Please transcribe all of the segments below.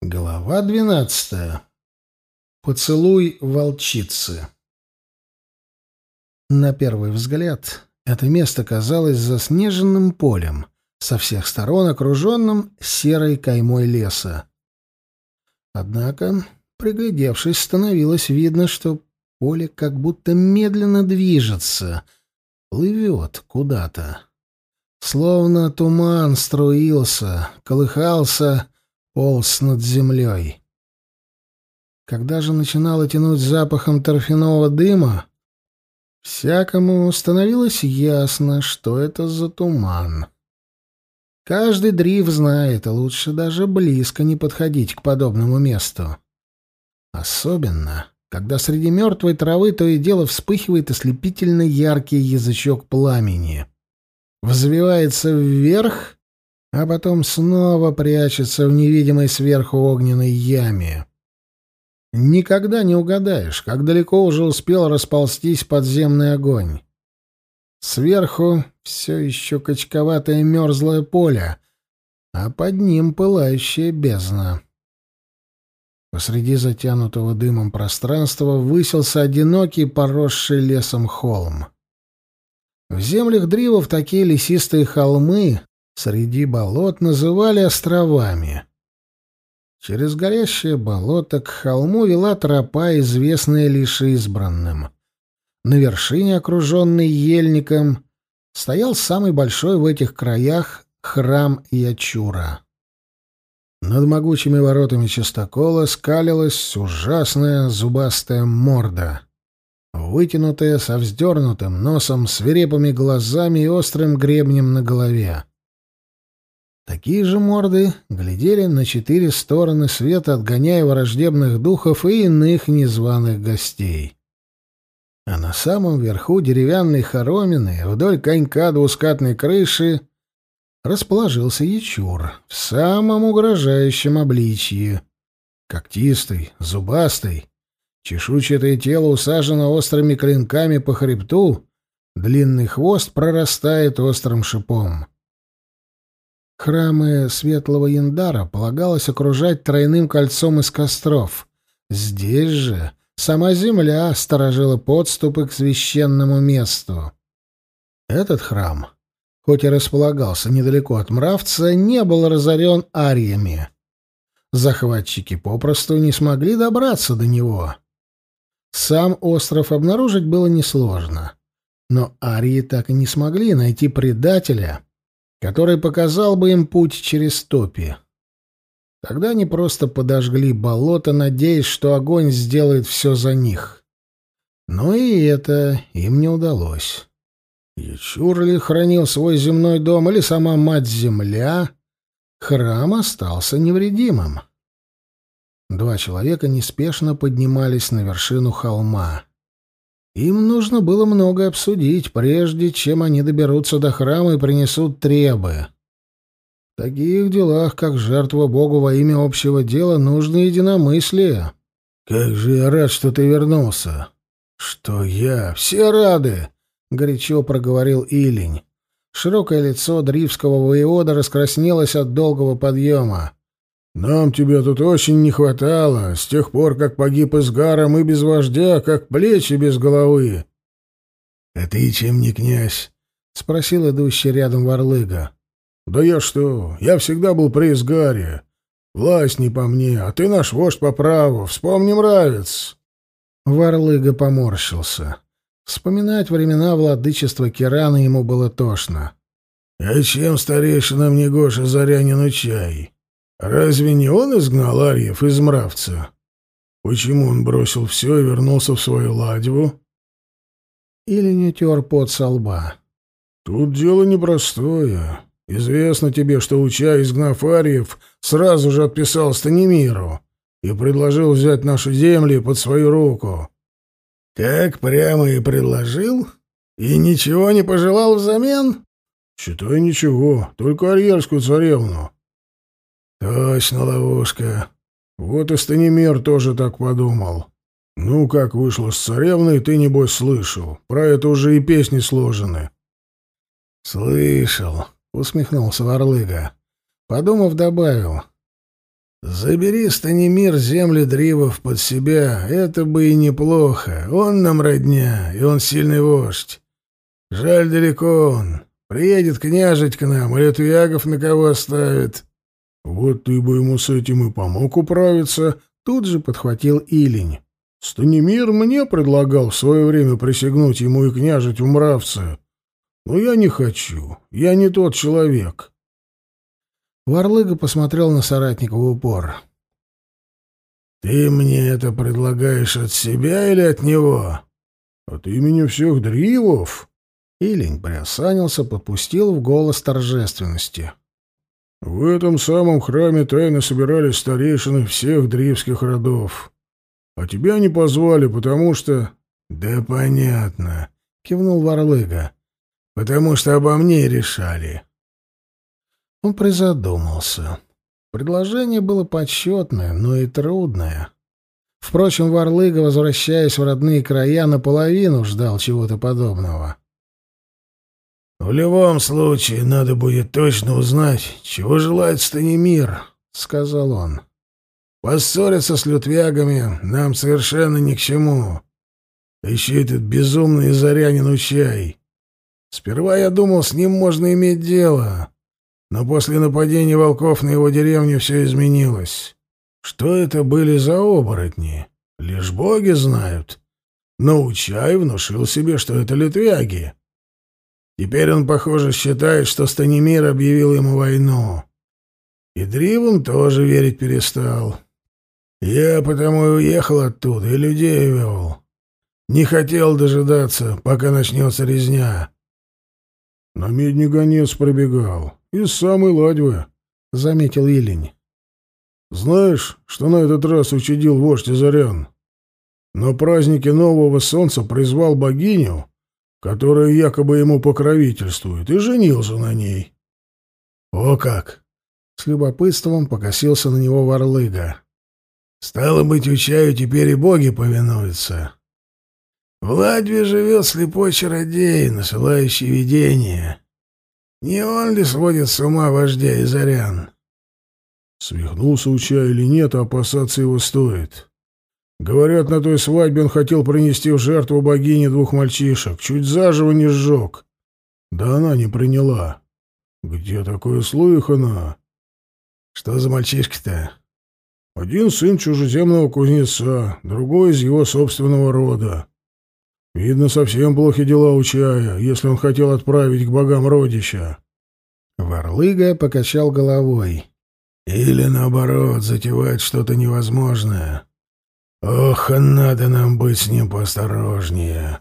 Глава двенадцатая. Поцелуй волчицы. На первый взгляд это место казалось заснеженным полем, со всех сторон окруженным серой каймой леса. Однако, приглядевшись, становилось видно, что поле как будто медленно движется, плывет куда-то. Словно туман струился, колыхался полз над землей. Когда же начинало тянуть запахом торфяного дыма, всякому становилось ясно, что это за туман. Каждый дрив знает, лучше даже близко не подходить к подобному месту. Особенно, когда среди мертвой травы то и дело вспыхивает ослепительно яркий язычок пламени. Взвивается вверх а потом снова прячется в невидимой сверху огненной яме. Никогда не угадаешь, как далеко уже успел расползтись подземный огонь. Сверху все еще качковатое мерзлое поле, а под ним пылающая бездна. Посреди затянутого дымом пространства высился одинокий, поросший лесом холм. В землях Дривов такие лесистые холмы среди болот называли островами. Через горящее болото к холму вела тропа, известная лишь избранным. На вершине, окруженной ельником, стоял самый большой в этих краях храм Ячура. Над могучими воротами чистокола скалилась ужасная зубастая морда, вытянутая со вздернутым носом, свирепыми глазами и острым гребнем на голове. Такие же морды глядели на четыре стороны света, отгоняя враждебных духов и иных незваных гостей. А на самом верху деревянной хоромины, вдоль конька двускатной крыши, расположился ячур в самом угрожающем обличье. Когтистый, зубастый, чешуйчатое тело усажено острыми клинками по хребту, длинный хвост прорастает острым шипом. Храмы Светлого Яндара полагалось окружать тройным кольцом из костров. Здесь же сама земля сторожила подступы к священному месту. Этот храм, хоть и располагался недалеко от Мравца, не был разорен ариями. Захватчики попросту не смогли добраться до него. Сам остров обнаружить было несложно. Но арии так и не смогли найти предателя — который показал бы им путь через топи. Тогда они просто подожгли болото, надеясь, что огонь сделает все за них. Но и это им не удалось. Ячурли хранил свой земной дом или сама мать-земля, храм остался невредимым. Два человека неспешно поднимались на вершину холма. Им нужно было много обсудить, прежде чем они доберутся до храма и принесут требы. В таких делах, как жертва Богу во имя общего дела, нужно единомыслие. «Как же я рад, что ты вернулся!» «Что я? Все рады!» — горячо проговорил Илень. Широкое лицо дривского воевода раскраснелось от долгого подъема. Нам тебя тут очень не хватало. С тех пор, как погиб Изгара, мы без вождя, как плечи без головы. — А ты чем не князь? — спросил идущий рядом Варлыга. — Да я что, я всегда был при Изгаре. Власть не по мне, а ты наш вождь по праву. Вспомни, мравец. Варлыга поморщился. Вспоминать времена владычества Кирана ему было тошно. — А чем старейшинам Негоша Зарянину чай? Разве не он изгнал Арьев из Мравца? Почему он бросил все и вернулся в свою ладьву? Или не тер пот со лба? Тут дело непростое. Известно тебе, что Уча, изгнав Арьев, сразу же отписал Станимиру и предложил взять наши земли под свою руку. Так прямо и предложил? И ничего не пожелал взамен? Считай, ничего, только Арьерскую царевну. Точно ловушка. Вот и Станимир тоже так подумал. Ну, как вышло с царевной, ты, небось, слышал. Про это уже и песни сложены. Слышал, усмехнулся Варлыга. Подумав, добавил. Забери, Станимир, земли Дривов под себя, это бы и неплохо. Он нам родня, и он сильный вождь. Жаль, далеко он. Приедет княжить к нам, или Тюягов на кого оставит. Вот ты бы ему с этим и помог управиться, тут же подхватил Илень. Станимир мне предлагал в свое время присягнуть ему и княжить в мравце. Но я не хочу, я не тот человек. Варлыга посмотрел на соратника в упор. «Ты мне это предлагаешь от себя или от него?» «От имени всех дривов». Илень приосанился, подпустил в голос торжественности. «В этом самом храме тайно собирались старейшины всех дривских родов. А тебя не позвали, потому что...» «Да понятно», — кивнул Варлыга. «Потому что обо мне решали». Он призадумался. Предложение было почетное, но и трудное. Впрочем, Варлыга, возвращаясь в родные края, наполовину ждал чего-то подобного. «В любом случае, надо будет точно узнать, чего желает Станимир», — сказал он. «Поссориться с лютвягами нам совершенно ни к чему. Еще этот безумный зарянин Учай. Сперва я думал, с ним можно иметь дело, но после нападения волков на его деревню все изменилось. Что это были за оборотни? Лишь боги знают. Но Учай внушил себе, что это литвяги. Теперь он, похоже, считает, что Станимир объявил ему войну. И Дривом тоже верить перестал. Я потому и уехал оттуда, и людей вел. Не хотел дожидаться, пока начнется резня. На медне гонец пробегал. «Из самой Ладьвы», — заметил Илень. «Знаешь, что на этот раз учудил вождь Изарян? На празднике Нового Солнца призвал богиню, которая якобы ему покровительствует, и женился на ней». «О как!» — с любопытством покосился на него Варлыга. «Стало быть, Учаю теперь и боги повинуются». В Ладьве живет слепой чародей, насылающий видения. Не он ли сводит с ума вождя Изарян? Свихнулся Уча или нет, а опасаться его стоит. Говорят, на той свадьбе он хотел принести в жертву богине двух мальчишек, чуть заживо не сжег. Да она не приняла. Где такое слыхано? Что за мальчишки-то? Один сын чужеземного кузнеца, другой из его собственного рода. Видно, совсем плохи дела у чая, если он хотел отправить к богам родища. Варлыга покачал головой. Или, наоборот, затевает что-то невозможное. Ох, надо нам быть с ним поосторожнее.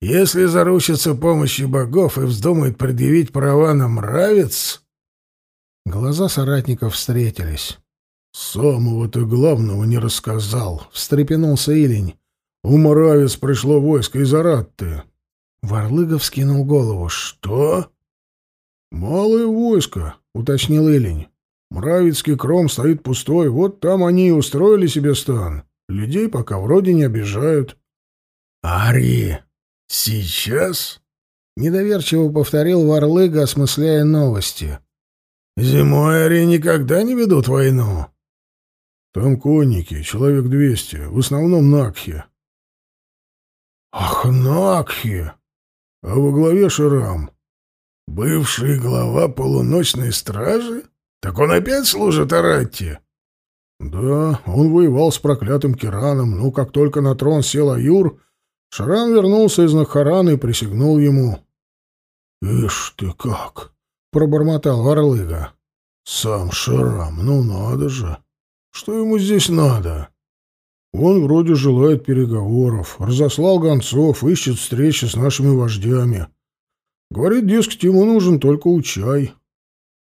Если заручится помощью богов и вздумает предъявить права на мравец... Глаза соратников встретились. «Самого-то главного не рассказал», — встрепенулся Илень. У Моравец пришло войско из Аратты. Варлыгов скинул голову. «Что?» «Малое войско», — уточнил Илень. «Мравицкий кром стоит пустой, вот там они и устроили себе стан. Людей пока вроде не обижают». «Ари, сейчас?» — недоверчиво повторил Варлыга, осмысляя новости. «Зимой Ари никогда не ведут войну». «Там конники, человек двести, в основном Накхи. Ах, Накхи! А во главе Шрам. Бывший глава полуночной стражи? Так он опять служит Аратте? Да, он воевал с проклятым Кираном, но как только на трон сел Аюр, Шрам вернулся из Нахарана и присягнул ему. «Ишь ты как!» — пробормотал Варлыга. «Сам Шрам, ну надо же! Что ему здесь надо?» Он вроде желает переговоров, разослал гонцов, ищет встречи с нашими вождями. Говорит, дескать, ему нужен только учай.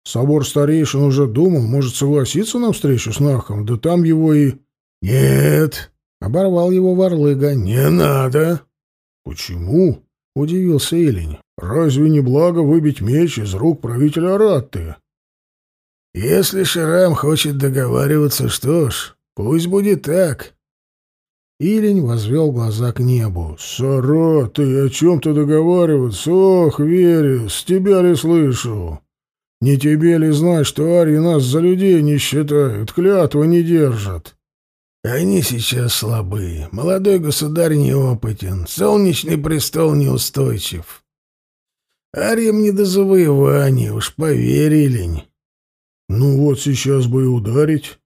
Собор старейшин уже думал, может согласиться на встречу с Нахом, да там его и... — Нет, — оборвал его Варлыга, — не надо. — Почему? — удивился Илень. — Разве не благо выбить меч из рук правителя Аратты? — Если Ширам хочет договариваться, что ж, пусть будет так. Илень возвел глаза к небу. «Сара, ты о чем-то договариваться? Ох, Верес, тебя ли слышу? Не тебе ли знать, что Арии нас за людей не считают, клятвы не держат? Они сейчас слабы. Молодой государь неопытен, солнечный престол неустойчив. Ариям не до завоевания, уж поверили. Ну вот сейчас бы и ударить.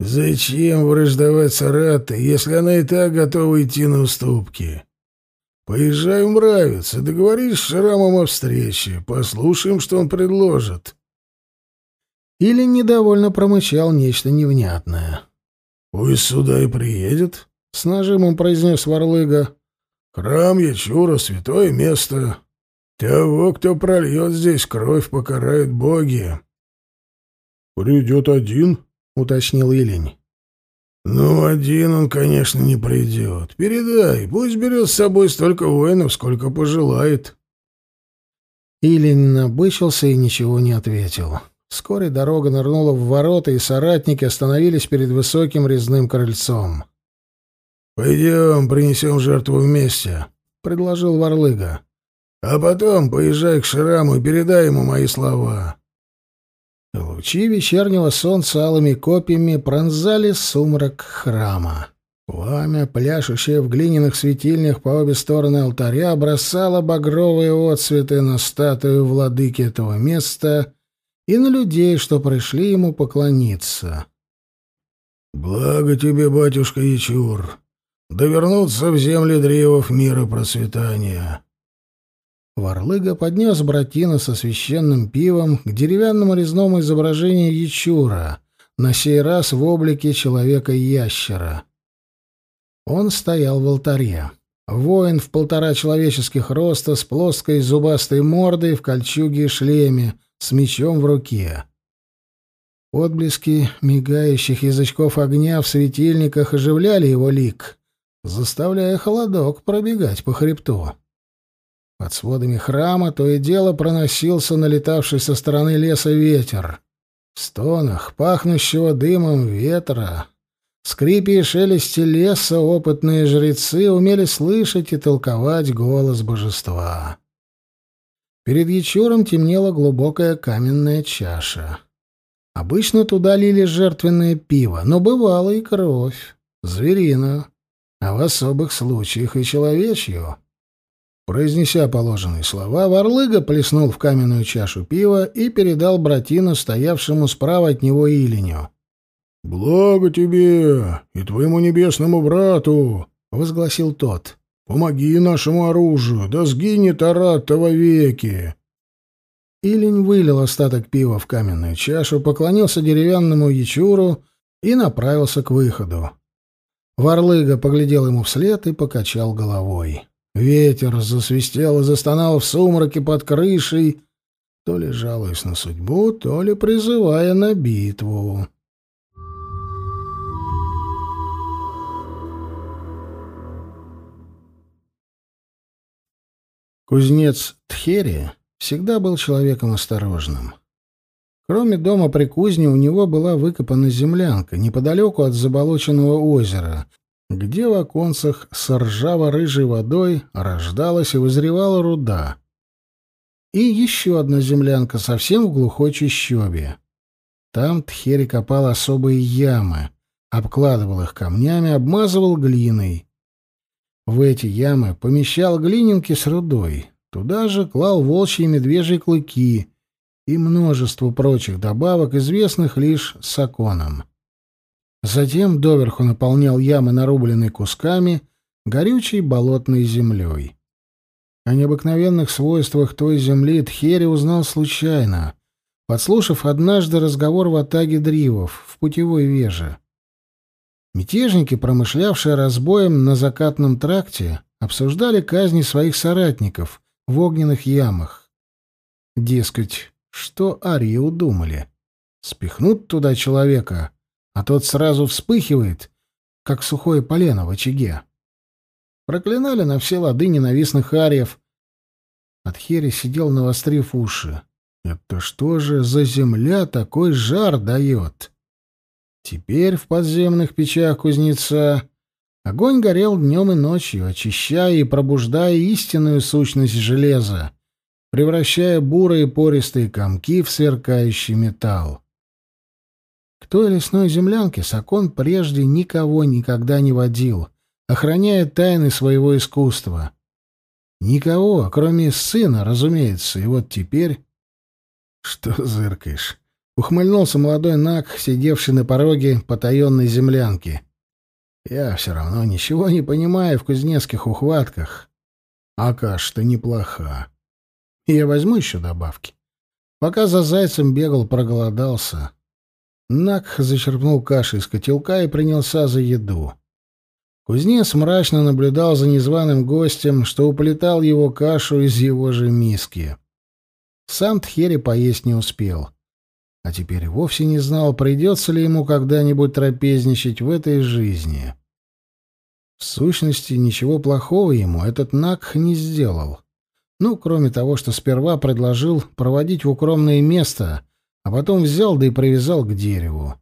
Зачем враждовать с Аратой, если она и так готова идти на уступки? Поезжай в Мравец и договорись с Шрамом о встрече. Послушаем, что он предложит. Или недовольно промычал нечто невнятное. «Пусть сюда и приедет», — с нажимом произнес Варлыга. «Храм Ячура — святое место. Того, кто прольет здесь кровь, покарают боги». «Придет один», — уточнил Илень. «Ну, один он, конечно, не придет. Передай, пусть берет с собой столько воинов, сколько пожелает». Илень набычился и ничего не ответил. Вскоре дорога нырнула в ворота, и соратники остановились перед высоким резным крыльцом. «Пойдем, принесем жертву вместе», — предложил Варлыга. «А потом поезжай к Шраму и передай ему мои слова». Лучи вечернего солнца алыми копьями пронзали сумрак храма. Пламя, пляшущее в глиняных светильнях по обе стороны алтаря, бросало багровые отсветы на статую владыки этого места и на людей, что пришли ему поклониться. «Благо тебе, батюшка Ячур, да вернуться в земли древов мира процветания». Варлыга поднес братина со священным пивом к деревянному резному изображению Ячура, на сей раз в облике человека-ящера. Он стоял в алтаре. Воин в полтора человеческих роста, с плоской зубастой мордой, в кольчуге и шлеме, с мечом в руке. Отблески мигающих язычков огня в светильниках оживляли его лик, заставляя холодок пробегать по хребту. Под сводами храма то и дело проносился налетавший со стороны леса ветер. В стонах, пахнущего дымом ветра, скрипе и шелесте леса опытные жрецы умели слышать и толковать голос божества. Перед Ячуром темнела глубокая каменная чаша. Обычно туда лили жертвенное пиво, но бывало и кровь, звериную, а в особых случаях и человечью. Произнеся положенные слова, Варлыга плеснул в каменную чашу пива и передал братину, стоявшему справа от него Илиню. «Благо тебе и твоему небесному брату!» — возгласил тот. Помоги нашему оружию, да сгинет Арат веки. Илень вылил остаток пива в каменную чашу, поклонился деревянному ячуру и направился к выходу. Варлыга поглядел ему вслед и покачал головой. Ветер засвистел и застонал в сумраке под крышей, то ли жалуясь на судьбу, то ли призывая на битву. Кузнец Тхери всегда был человеком осторожным. Кроме дома при кузне у него была выкопана землянка неподалеку от заболоченного озера, где в оконцах с ржаво-рыжей водой рождалась и вызревала руда. И еще одна землянка совсем в глухой чащобе. Там Тхери копал особые ямы, обкладывал их камнями, обмазывал глиной. В эти ямы помещал глининки с рудой. Туда же клал волчьи и медвежьи клыки и множество прочих добавок, известных лишь саконом. Затем доверху наполнял ямы нарубленной кусками горючей болотной землей. О необыкновенных свойствах той земли Тхери узнал случайно, подслушав однажды разговор в атаге дривов в путевой веже. Мятежники, промышлявшие разбоем на закатном тракте, обсуждали казни своих соратников в огненных ямах. Дескать, что арии удумали? Спихнут туда человека, а тот сразу вспыхивает, как сухое полено в очаге. Проклинали на все лады ненавистных ариев. Атхери сидел навострив уши. Это что же за земля такой жар дает? Теперь в подземных печах кузнеца огонь горел днем и ночью, очищая и пробуждая истинную сущность железа, превращая бурые пористые комки в сверкающий металл. Той лесной землянке Сакон прежде никого никогда не водил, охраняя тайны своего искусства. Никого, кроме сына, разумеется, и вот теперь... Что зыркаешь? Ухмыльнулся молодой Нак, сидевший на пороге потаенной землянки. Я все равно ничего не понимаю в кузнецких ухватках. А каша-то неплоха. Я возьму еще добавки. Пока за зайцем бегал, проголодался. Нак зачерпнул каши из котелка и принялся за еду. Кузнец мрачно наблюдал за незваным гостем, что уплетал его кашу из его же миски. Сам Тхери поесть не успел. А теперь вовсе не знал, придется ли ему когда-нибудь трапезничать в этой жизни. В сущности, ничего плохого ему этот Нак не сделал. Ну, кроме того, что сперва предложил проводить в укромное место, а потом взял да и привязал к дереву.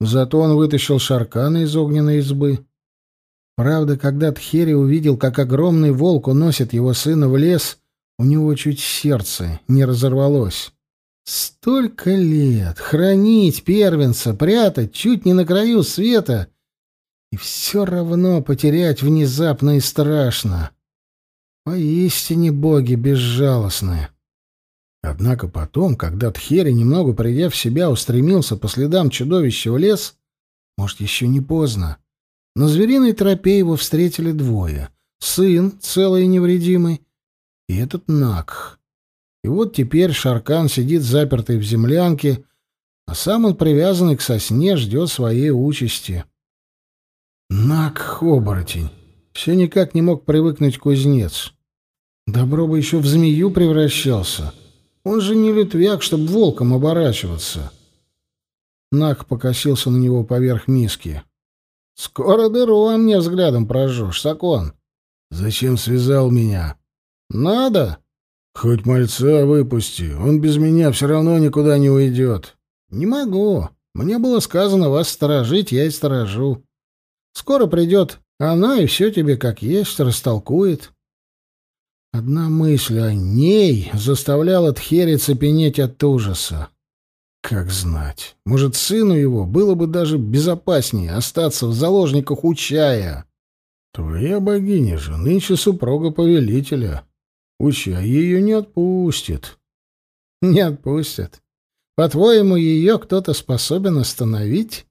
Зато он вытащил шаркана из огненной избы. Правда, когда Тхери увидел, как огромный волк уносит его сына в лес, у него чуть сердце не разорвалось. Столько лет хранить первенца, прятать чуть не на краю света, и все равно потерять внезапно и страшно. Поистине боги безжалостны. Однако потом, когда Тхери, немного придя в себя, устремился по следам чудовища в лес, может, еще не поздно, на звериной тропе его встретили двое. Сын, целый и невредимый, и этот Нак. И вот теперь Шаркан сидит запертый в землянке, а сам он, привязанный к сосне, ждет своей участи. Нак-оборотень. Все никак не мог привыкнуть кузнец. Добро бы еще в змею превращался. Он же не литвяк, чтобы волком оборачиваться. Нак покосился на него поверх миски. Скоро дыру во мне взглядом прожжешь, Сакон. Зачем связал меня? Надо. Хоть мальца выпусти, он без меня все равно никуда не уйдет. Не могу. Мне было сказано вас сторожить, я и сторожу. Скоро придет она и все тебе как есть растолкует. Одна мысль о ней заставляла Тхери цепенеть от ужаса. Как знать, может, сыну его было бы даже безопаснее остаться в заложниках у чая. Твоя богиня же нынче супруга повелителя. Учай ее не отпустит. Не отпустят. По-твоему, ее кто-то способен остановить?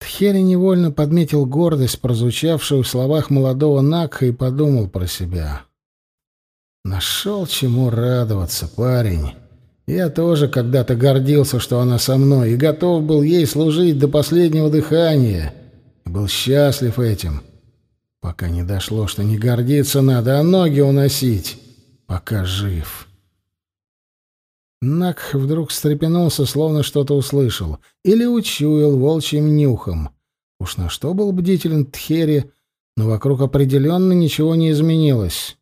Тхери невольно подметил гордость, прозвучавшую в словах молодого Накха, и подумал про себя. Нашел чему радоваться, парень. Я тоже когда-то гордился, что она со мной, и готов был ей служить до последнего дыхания. Был счастлив этим. Пока не дошло, что не гордиться надо, а ноги уносить. Пока жив. Нак вдруг встрепенулся, словно что-то услышал. Или учуял волчьим нюхом. Уж на что был бдителен Тхери, но вокруг определенно ничего не изменилось.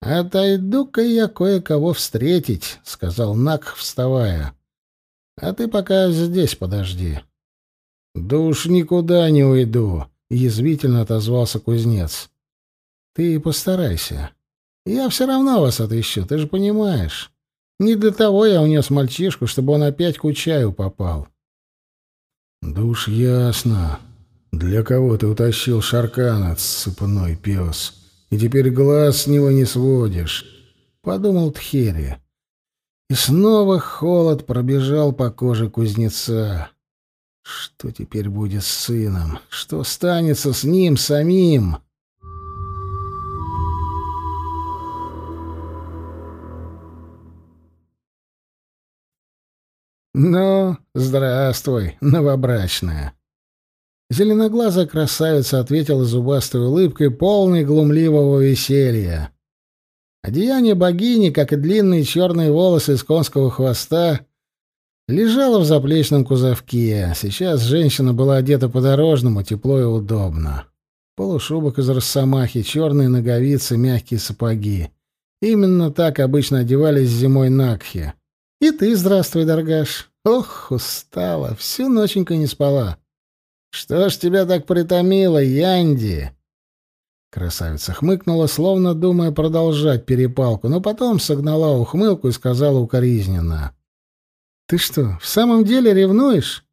«Отойду-ка я кое-кого встретить», — сказал Нак, вставая. «А ты пока здесь подожди». «Да уж никуда не уйду», — язвительно отозвался кузнец. «Ты постарайся. Я все равно вас отыщу, ты же понимаешь. Не для того я унес мальчишку, чтобы он опять к чаю попал». «Да уж ясно. Для кого ты утащил шаркана, цепной пес?» И теперь глаз с него не сводишь», — подумал Тхери. И снова холод пробежал по коже кузнеца. Что теперь будет с сыном? Что станется с ним самим? «Ну, здравствуй, новобрачная!» Зеленоглазая красавица ответила зубастой улыбкой, полной глумливого веселья. Одеяние богини, как и длинные черные волосы из конского хвоста, лежало в заплечном кузовке. Сейчас женщина была одета по-дорожному, тепло и удобно. Полушубок из росомахи, черные ноговицы, мягкие сапоги. Именно так обычно одевались зимой Накхи. И ты здравствуй, Даргаш. Ох, устала, всю ноченьку не спала. «Что ж тебя так притомило, Янди?» Красавица хмыкнула, словно думая продолжать перепалку, но потом согнала ухмылку и сказала укоризненно. «Ты что, в самом деле ревнуешь?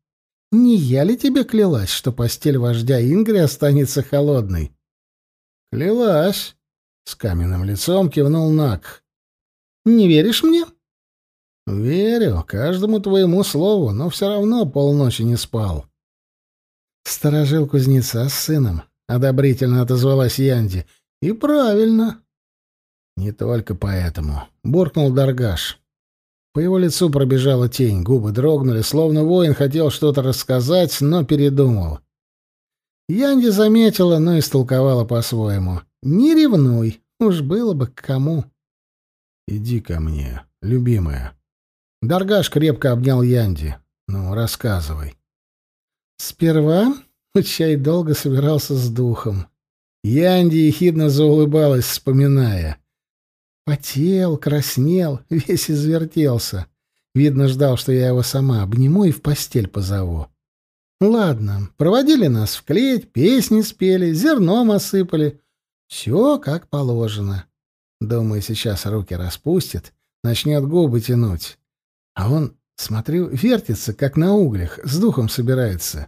Не я ли тебе клялась, что постель вождя Ингри останется холодной?» «Клялась», — с каменным лицом кивнул Нак. «Не веришь мне?» «Верю, каждому твоему слову, но все равно полночи не спал». «Сторожил кузнеца с сыном», — одобрительно отозвалась Янди. «И правильно». «Не только поэтому», — буркнул Даргаш. По его лицу пробежала тень, губы дрогнули, словно воин хотел что-то рассказать, но передумал. Янди заметила, но истолковала по-своему. «Не ревнуй, уж было бы к кому». «Иди ко мне, любимая». Даргаш крепко обнял Янди. «Ну, рассказывай». Сперва чай долго собирался с духом. Янди ехидно заулыбалась, вспоминая. Потел, краснел, весь извертелся. Видно, ждал, что я его сама обниму и в постель позову. Ладно, проводили нас в клеть, песни спели, зерном осыпали. Все как положено. Думаю, сейчас руки распустит, начнет губы тянуть. А он, смотрю, вертится, как на углях, с духом собирается.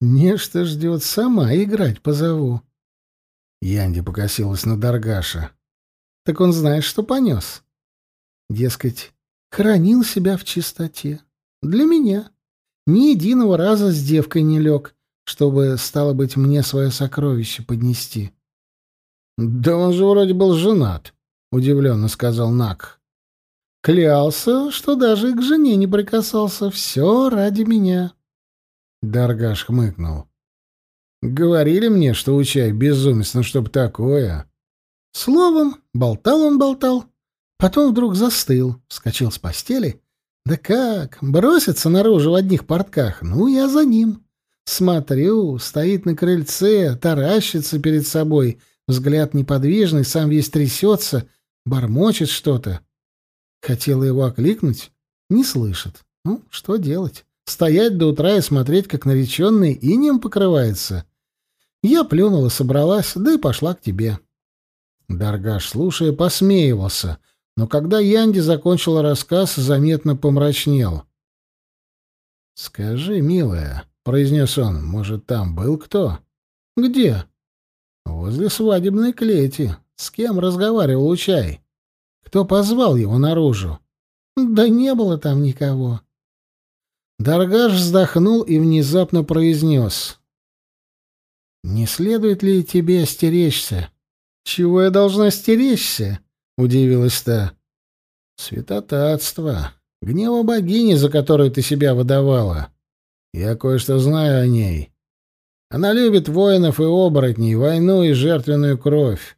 Нечто ждет, сама играть позову. Янди покосилась на Даргаша. Так он знает, что понес. Дескать, хранил себя в чистоте. Для меня. Ни единого раза с девкой не лег, чтобы, стало быть, мне свое сокровище поднести. — Да он же вроде был женат, — удивленно сказал Нак. Клялся, что даже к жене не прикасался. Все ради меня. Даргаш хмыкнул. Говорили мне, что у безумец, но чтоб такое. Словом, болтал он болтал, потом вдруг застыл, вскочил с постели. Да как, бросится наружу в одних портках, ну, я за ним. Смотрю, стоит на крыльце, таращится перед собой, взгляд неподвижный, сам весь трясется, бормочет что-то. Хотела его окликнуть, не слышит. Ну, что делать? Стоять до утра и смотреть, как нареченный инем покрывается. Я плюнула, собралась, да и пошла к тебе. Даргаш, слушая, посмеивался, но когда Янди закончила рассказ, заметно помрачнел. «Скажи, милая», — произнес он, — «может, там был кто?» «Где?» «Возле свадебной клети. С кем разговаривал Учай?» Кто позвал его наружу? Да не было там никого. Даргаш вздохнул и внезапно произнес. «Не следует ли тебе остеречься?» «Чего я должна стеречься?» — удивилась та. «Святотатство. Гнева богини, за которую ты себя выдавала. Я кое-что знаю о ней. Она любит воинов и оборотней, войну и жертвенную кровь.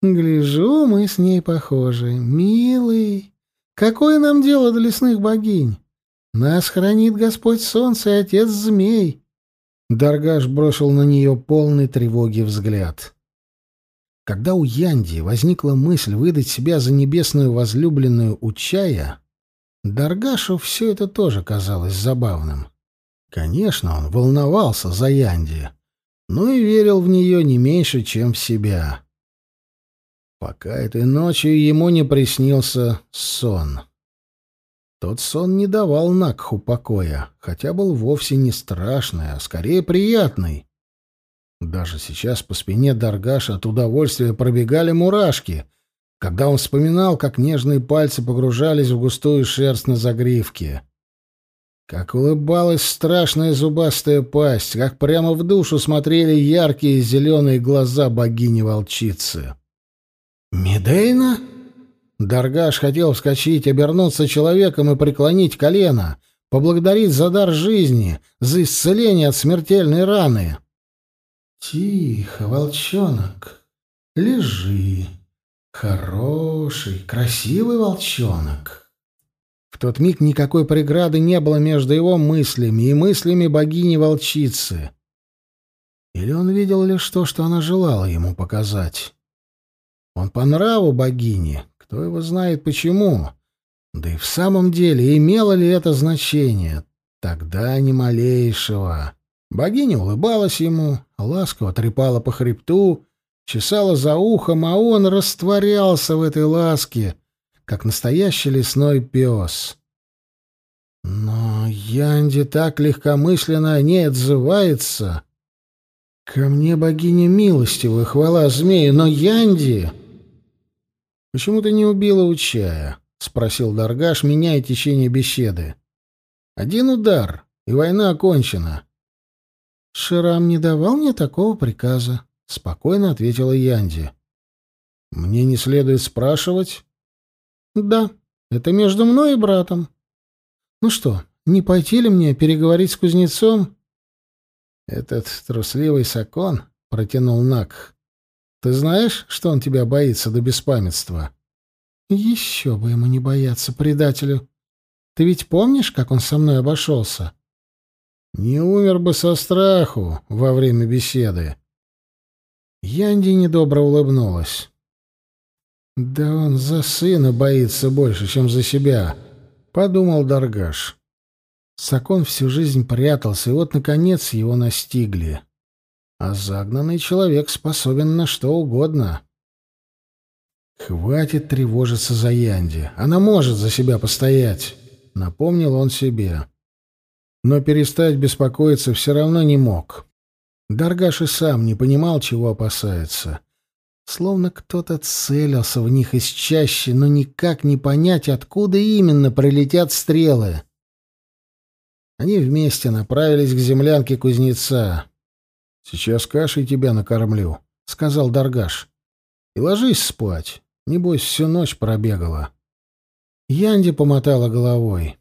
Гляжу, мы с ней похожи. Милый, какое нам дело до лесных богинь? Нас хранит Господь Солнце и Отец Змей. Даргаш бросил на нее полный тревоги взгляд. Когда у Янди возникла мысль выдать себя за небесную возлюбленную Учая, Даргашу все это тоже казалось забавным. Конечно, он волновался за Янди, но и верил в нее не меньше, чем в себя пока этой ночью ему не приснился сон. Тот сон не давал Накху покоя, хотя был вовсе не страшный, а скорее приятный. Даже сейчас по спине Даргаша от удовольствия пробегали мурашки, когда он вспоминал, как нежные пальцы погружались в густую шерсть на загривке. Как улыбалась страшная зубастая пасть, как прямо в душу смотрели яркие зеленые глаза богини-волчицы. «Медейна?» Даргаш хотел вскочить, обернуться человеком и преклонить колено, поблагодарить за дар жизни, за исцеление от смертельной раны. «Тихо, волчонок, лежи. Хороший, красивый волчонок». В тот миг никакой преграды не было между его мыслями и мыслями богини-волчицы. Или он видел лишь то, что она желала ему показать? Он по нраву богини, кто его знает почему. Да и в самом деле, имело ли это значение? Тогда ни малейшего. Богиня улыбалась ему, ласково трепала по хребту, чесала за ухом, а он растворялся в этой ласке, как настоящий лесной пес. Но Янди так легкомысленно о ней отзывается. Ко мне богиня милостивая, хвала змею, но Янди... — Почему ты не убила у чая? — спросил Даргаш, меняя течение беседы. — Один удар, и война окончена. — Ширам не давал мне такого приказа, — спокойно ответила Янди. — Мне не следует спрашивать? — Да, это между мной и братом. Ну что, не пойти ли мне переговорить с кузнецом? Этот трусливый Сакон протянул Нак. Ты знаешь, что он тебя боится до беспамятства? Еще бы ему не бояться, предателю. Ты ведь помнишь, как он со мной обошелся? Не умер бы со страху во время беседы. Янди недобро улыбнулась. Да он за сына боится больше, чем за себя подумал Даргаш. Сакон всю жизнь прятался, и вот, наконец, его настигли. А загнанный человек способен на что угодно. «Хватит тревожиться за Янди. Она может за себя постоять», — напомнил он себе. Но перестать беспокоиться все равно не мог. Даргаш и сам не понимал, чего опасается. Словно кто-то целился в них из чаще, но никак не понять, откуда именно прилетят стрелы. Они вместе направились к землянке кузнеца. «Сейчас кашей тебя накормлю», — сказал Даргаш. «И ложись спать. Небось, всю ночь пробегала». Янди помотала головой.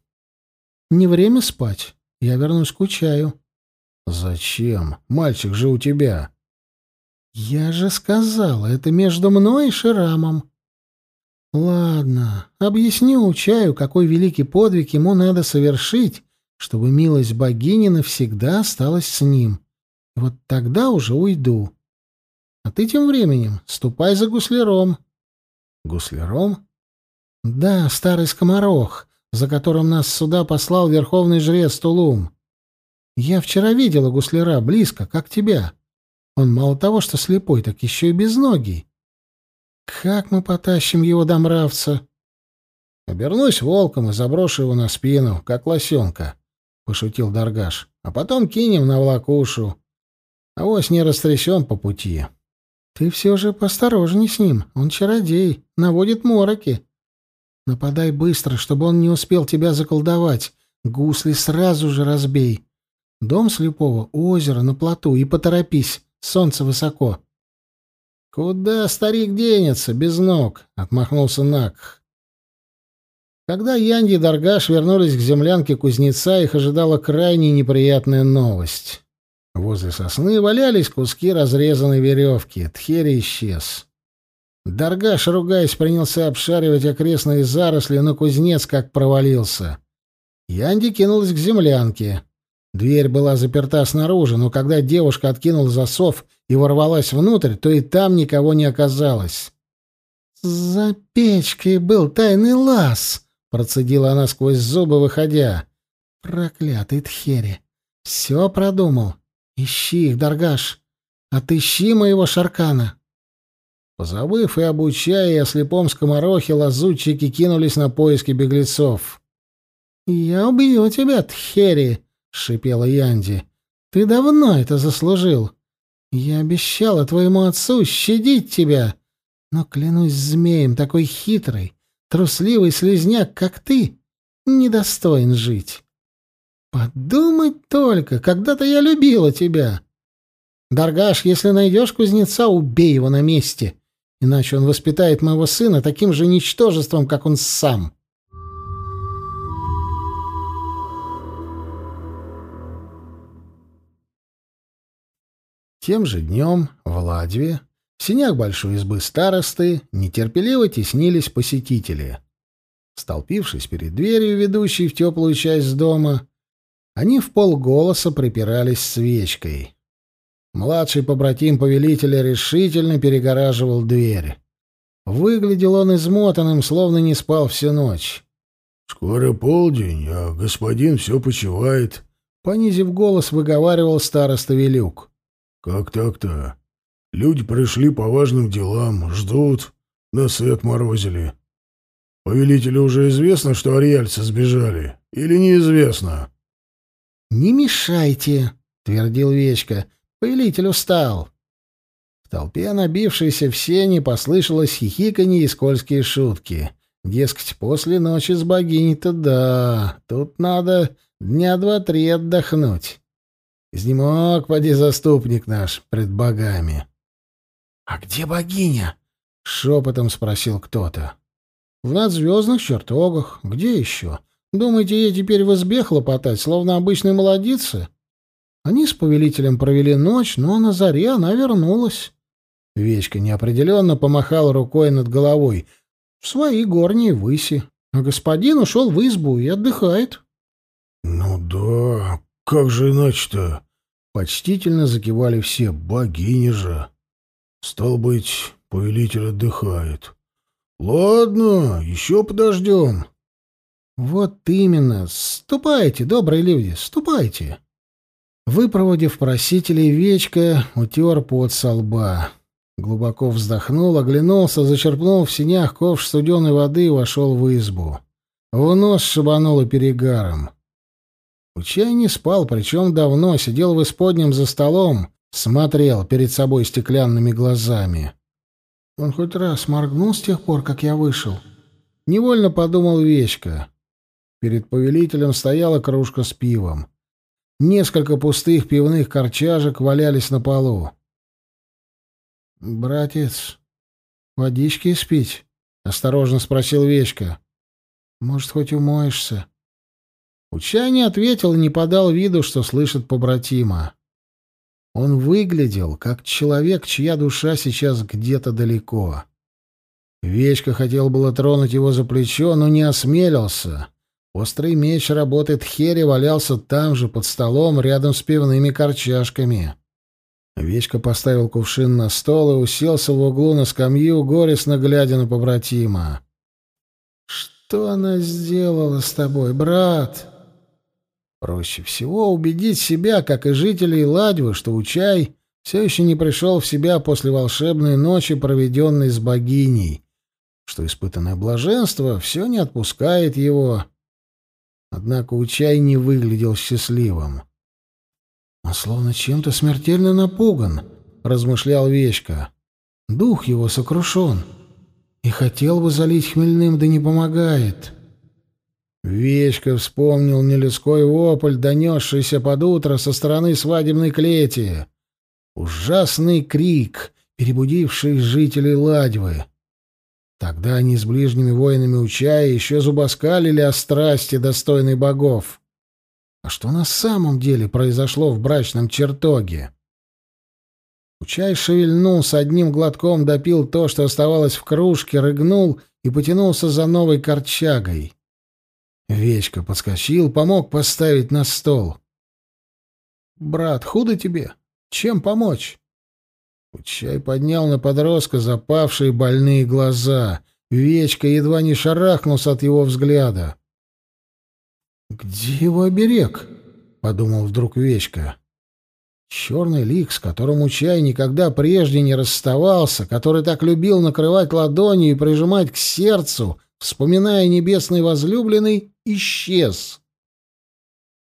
«Не время спать. Я вернусь к чаю». «Зачем? Мальчик же у тебя». «Я же сказала, это между мной и Ширамом». «Ладно, объясню Чаю, какой великий подвиг ему надо совершить, чтобы милость богини навсегда осталась с ним. Вот тогда уже уйду. А ты тем временем ступай за гусляром». «Гусляром?» «Да, старый скоморох, за которым нас сюда послал верховный жрец Тулум. Я вчера видела гусляра близко, как тебя». Он мало того, что слепой, так еще и безногий. Как мы потащим его до мравца? Обернусь волком и заброшу его на спину, как лосенка, — пошутил Даргаш. А потом кинем на влакушу. А вось не растрясем по пути. Ты все же посторожней с ним. Он чародей, наводит мороки. Нападай быстро, чтобы он не успел тебя заколдовать. Гусли сразу же разбей. Дом слепого, озеро на плоту, и поторопись. Солнце высоко. «Куда старик денется, без ног?» — отмахнулся Накх. Когда Янди и Даргаш вернулись к землянке кузнеца, их ожидала крайне неприятная новость. Возле сосны валялись куски разрезанной веревки. Тхери исчез. Даргаш, ругаясь, принялся обшаривать окрестные заросли, но кузнец как провалился. Янди кинулась к землянке. Дверь была заперта снаружи, но когда девушка откинула засов и ворвалась внутрь, то и там никого не оказалось. «За печкой был тайный лаз», — процедила она сквозь зубы, выходя. «Проклятый Тхери! Все продумал. Ищи их, Даргаш. Отыщи моего Шаркана». Позабыв и обучая, о слепом скоморохе, лазутчики кинулись на поиски беглецов. «Я убью тебя, Тхери!» — шипела Янди. «Ты давно это заслужил. Я обещала твоему отцу щадить тебя, но, клянусь змеем, такой хитрый, трусливый слезняк, как ты, недостоин жить. Подумать только, когда-то я любила тебя. Даргаш, если найдешь кузнеца, убей его на месте, иначе он воспитает моего сына таким же ничтожеством, как он сам». Тем же днем в Ладве, в синях большой избы старосты, нетерпеливо теснились посетители. Столпившись перед дверью, ведущей в теплую часть дома, они в полголоса припирались свечкой. Младший побратим повелителя решительно перегораживал дверь. Выглядел он измотанным, словно не спал всю ночь. «Скоро полдень, а господин все почивает», — понизив голос, выговаривал староста Велюк. «Как так-то? Люди пришли по важным делам, ждут, носы отморозили. Повелителю уже известно, что ариальцы сбежали, или неизвестно?» «Не мешайте», — твердил Вечка. «Повелитель устал». В толпе, набившейся в сене, послышалось хихиканье и скользкие шутки. Дескать, после ночи с богиней-то да, тут надо дня два-три отдохнуть. Изнемог, поди, заступник наш, пред богами. — А где богиня? — шепотом спросил кто-то. — В надзвездных чертогах. Где еще? Думаете, ей теперь в избе хлопотать, словно обычные молодицы? Они с повелителем провели ночь, но на заре она вернулась. Вечка неопределенно помахала рукой над головой. В свои горние выси. А господин ушел в избу и отдыхает. — Ну да, как же иначе-то? Почтительно закивали все. Богиня же. Стал быть, повелитель отдыхает. Ладно, еще подождем. Вот именно. Ступайте, добрые люди, ступайте. Выпроводив просителей, Вечка утер пот со лба. Глубоко вздохнул, оглянулся, зачерпнул в синях ковш студеной воды и вошел в избу. В нос шибануло перегаром. Учай не спал, причем давно, сидел в исподнем за столом, смотрел перед собой стеклянными глазами. Он хоть раз моргнул с тех пор, как я вышел. Невольно подумал Вечка. Перед повелителем стояла кружка с пивом. Несколько пустых пивных корчажек валялись на полу. «Братец, водички спить?» — осторожно спросил Вечка. «Может, хоть умоешься?» Уча не ответил и не подал виду, что слышит побратима. Он выглядел, как человек, чья душа сейчас где-то далеко. Вечка хотел было тронуть его за плечо, но не осмелился. Острый меч работает Хери валялся там же, под столом, рядом с пивными корчашками. Вечка поставил кувшин на стол и уселся в углу на скамью, горестно глядя на побратима. «Что она сделала с тобой, брат?» Проще всего убедить себя, как и жителей Ладьвы, что Учай все еще не пришел в себя после волшебной ночи, проведенной с богиней, что испытанное блаженство все не отпускает его. Однако Учай не выглядел счастливым. «Он словно чем-то смертельно напуган», — размышлял Вечка. «Дух его сокрушен. И хотел бы залить хмельным, да не помогает». Вечка вспомнил нелюдской вопль, донесшийся под утро со стороны свадебной клети. Ужасный крик, перебудивший жителей Ладьвы. Тогда они с ближними воинами Учая еще зубоскалили о страсти, достойной богов. А что на самом деле произошло в брачном чертоге? Учай шевельнулся, одним глотком допил то, что оставалось в кружке, рыгнул и потянулся за новой корчагой. Вечка подскочил, помог поставить на стол. «Брат, худо тебе? Чем помочь?» Учай поднял на подростка запавшие больные глаза. Вечка едва не шарахнулся от его взгляда. «Где его оберег?» — подумал вдруг Вечка. Черный лик, с которым Учай никогда прежде не расставался, который так любил накрывать ладонью и прижимать к сердцу, вспоминая небесный возлюбленный, исчез.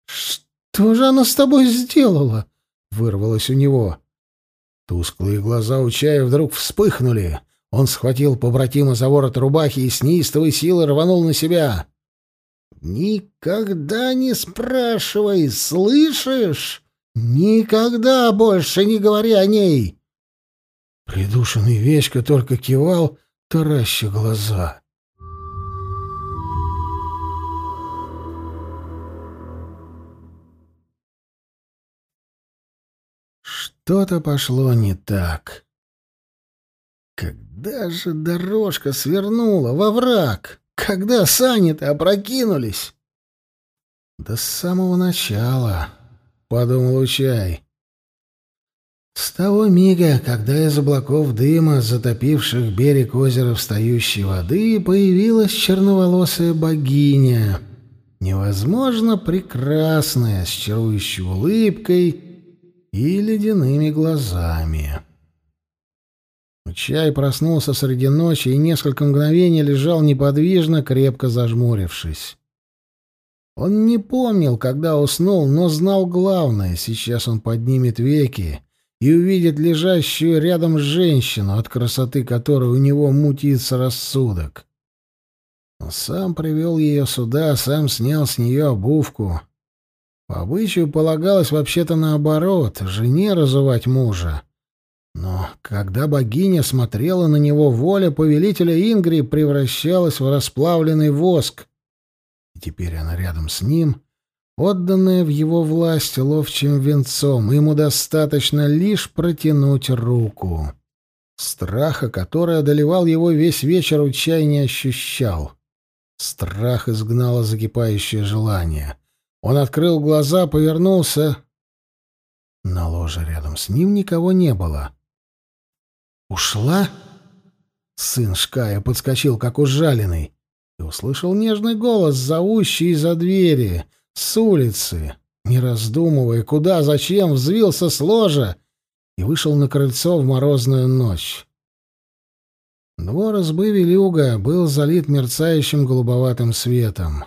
«Что же она с тобой сделала?» — вырвалось у него. Тусклые глаза Учая вдруг вспыхнули. Он схватил побратима за ворот рубахи и с неистовой силой рванул на себя. «Никогда не спрашивай, слышишь? Никогда больше не говори о ней!» Придушенный Вечка только кивал, тараща глаза. Что-то пошло не так. Когда же дорожка свернула во враг? Когда сани-то опрокинулись? Да с самого начала, — подумал Учай. С того мига, когда из облаков дыма, затопивших берег озера встающей воды, появилась черноволосая богиня, невозможно прекрасная, с чарующей улыбкой — и ледяными глазами. Учай проснулся среди ночи и несколько мгновений лежал неподвижно, крепко зажмурившись. Он не помнил, когда уснул, но знал главное. Сейчас он поднимет веки и увидит лежащую рядом женщину, от красоты которой у него мутится рассудок. Он сам привел ее сюда, сам снял с нее обувку. По обычаю полагалось вообще-то наоборот, жене разувать мужа. Но когда богиня смотрела на него, воля повелителя Ингри превращалась в расплавленный воск, и теперь она рядом с ним, отданная в его власть ловчим венцом, ему достаточно лишь протянуть руку. Страха, который одолевал его весь вечер, Учай не ощущал. Страх изгнало закипающее желание. Он открыл глаза, повернулся. На ложе рядом с ним никого не было. «Ушла?» Сын Шкая подскочил, как ужаленный и услышал нежный голос, зовущий из-за двери, с улицы. Не раздумывая, куда, зачем, взвился с ложа и вышел на крыльцо в морозную ночь. Двор избы Велюга был залит мерцающим голубоватым светом.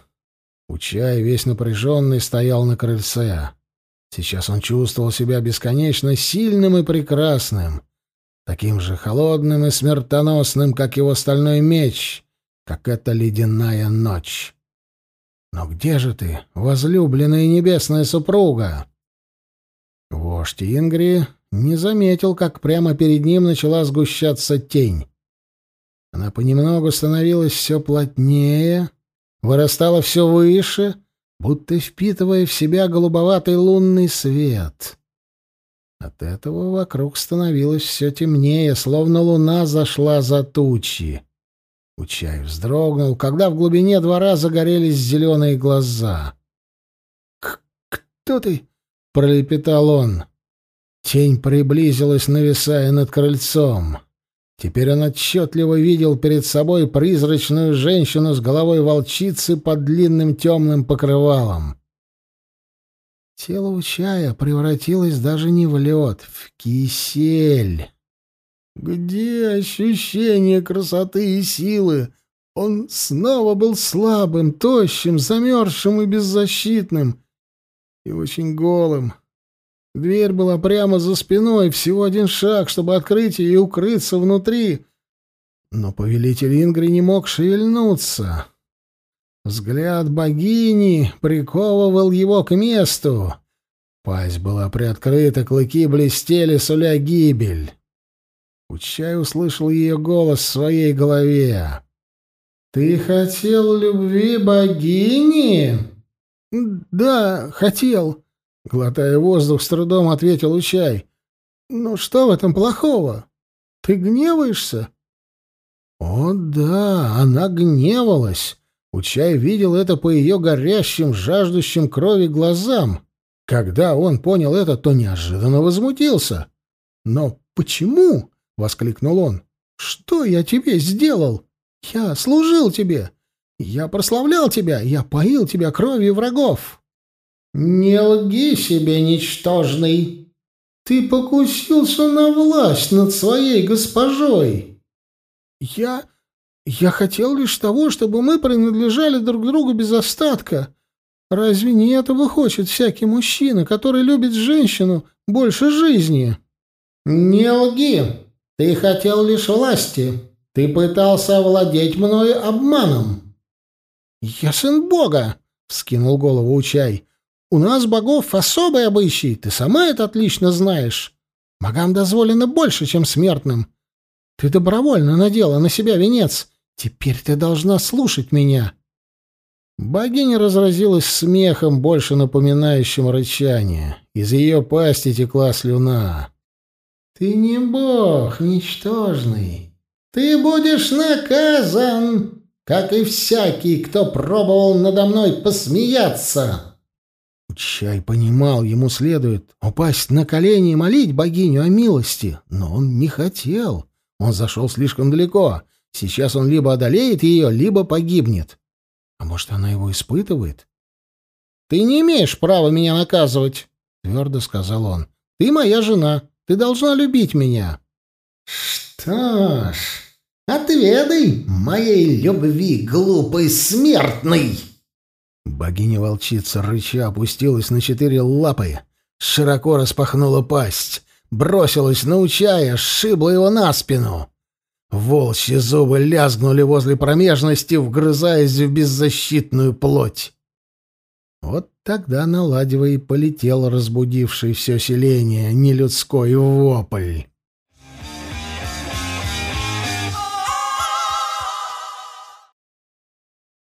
Учай, весь напряженный, стоял на крыльце. Сейчас он чувствовал себя бесконечно сильным и прекрасным, таким же холодным и смертоносным, как его стальной меч, как эта ледяная ночь. Но где же ты, возлюбленная небесная супруга? Вождь Ингри не заметил, как прямо перед ним начала сгущаться тень. Она понемногу становилась все плотнее, вырастала все выше, будто впитывая в себя голубоватый лунный свет. От этого вокруг становилось все темнее, словно луна зашла за тучи. Учай вздрогнул, когда в глубине двора загорелись зеленые глаза. «Кто ты?» — пролепетал он. Тень приблизилась, нависая над крыльцом. Теперь он отчетливо видел перед собой призрачную женщину с головой волчицы под длинным темным покрывалом. Тело Учая превратилось даже не в лед, в кисель. Где ощущение красоты и силы? Он снова был слабым, тощим, замерзшим и беззащитным. И очень голым. Дверь была прямо за спиной, всего один шаг, чтобы открыть ее и укрыться внутри. Но повелитель Ингри не мог шевельнуться. Взгляд богини приковывал его к месту. Пасть была приоткрыта, клыки блестели, суля гибель. Учай услышал ее голос в своей голове. «Ты хотел любви богини?» «Да, хотел», — глотая воздух, с трудом ответил Учай. «Ну что в этом плохого? Ты гневаешься?» «О да, она гневалась». Учай видел это по ее горящим, жаждущим крови глазам. Когда он понял это, то неожиданно возмутился. «Но почему?» воскликнул он. Что я тебе сделал? Я служил тебе. Я прославлял тебя, я поил тебя кровью врагов. Не лги себе, ничтожный. Ты покусился на власть над своей госпожой. Я я хотел лишь того, чтобы мы принадлежали друг другу без остатка. Разве не этого хочет всякий мужчина, который любит женщину больше жизни? Не лги, ты хотел лишь власти. Ты пытался овладеть мною обманом. Я сын Бога, вскинул голову Учай. У нас богов особый обычай, ты сама это отлично знаешь. Богам дозволено больше, чем смертным. Ты добровольно надела на себя венец. Теперь ты должна слушать меня. Богиня разразилась смехом, больше напоминающим рычание. Из ее пасти текла слюна. Ты не бог, ничтожный. Ты будешь наказан, как и всякий, кто пробовал надо мной посмеяться. Чай понимал, ему следует упасть на колени и молить богиню о милости, но он не хотел. Он зашел слишком далеко. Сейчас он либо одолеет ее, либо погибнет. А может, она его испытывает? «Ты не имеешь права меня наказывать», — твердо сказал он. «Ты моя жена. Ты должна любить меня». «Что ж, отведай моей любви, глупый смертный!» Богиня-волчица рыча опустилась на четыре лапы, широко распахнула пасть, бросилась на Учая, сшибла его на спину. Волчьи зубы лязгнули возле промежности, вгрызаясь в беззащитную плоть. Вот тогда на Ладьва и полетел разбудивший все селение нелюдской вопль.